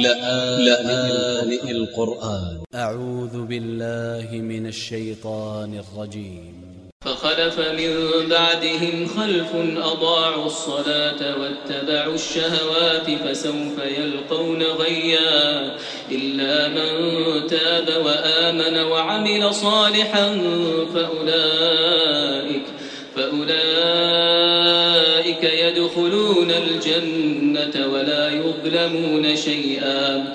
لآن القرآن. أ ع و ذ ب ا ل ل ه من ا ل ش ي ط ا ن ا ل ج ي م فخلف من بعدهم خلف أضاعوا الصلاة واتبعوا الشهوات فسوف يلقون غيا. إلا من تاب وآمن وعمل صالحا فأولئك فأولئك يدخلون الجنة ولا يظلمون شيئا.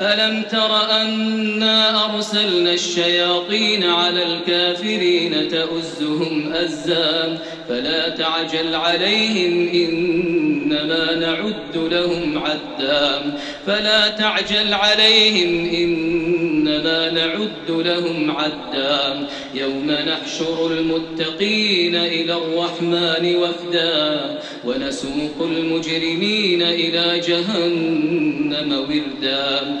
ألم تر أنا أرسلنا الشياطين على الكافرين تأزهم أزا فلا تعجل عليهم إنما نعد لهم عدا فلا تعجل عليهم إنما نعد لهم عدا يوم نحشر المتقين إلى الرحمن وفدا ونسوق المجرمين إلى جهنم وردا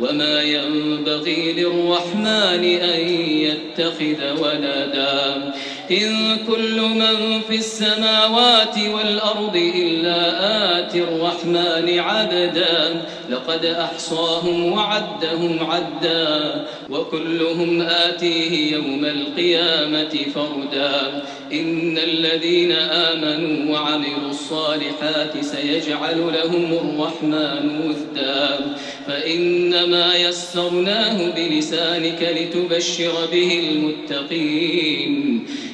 وما ينبغي للرحمن أن يتخذ ولدا إن كل من في السماوات والأرض إلا آتي الرحمن عبدا. لقد أحصاهم وعدهم عدا. وكلهم آتيه يوم القيامة فردا. إن الذين آمنوا وعملوا الصالحات سيجعل لهم الرحمن وثدا. فإنما يسرناه بلسانك لتبشر به المتقين.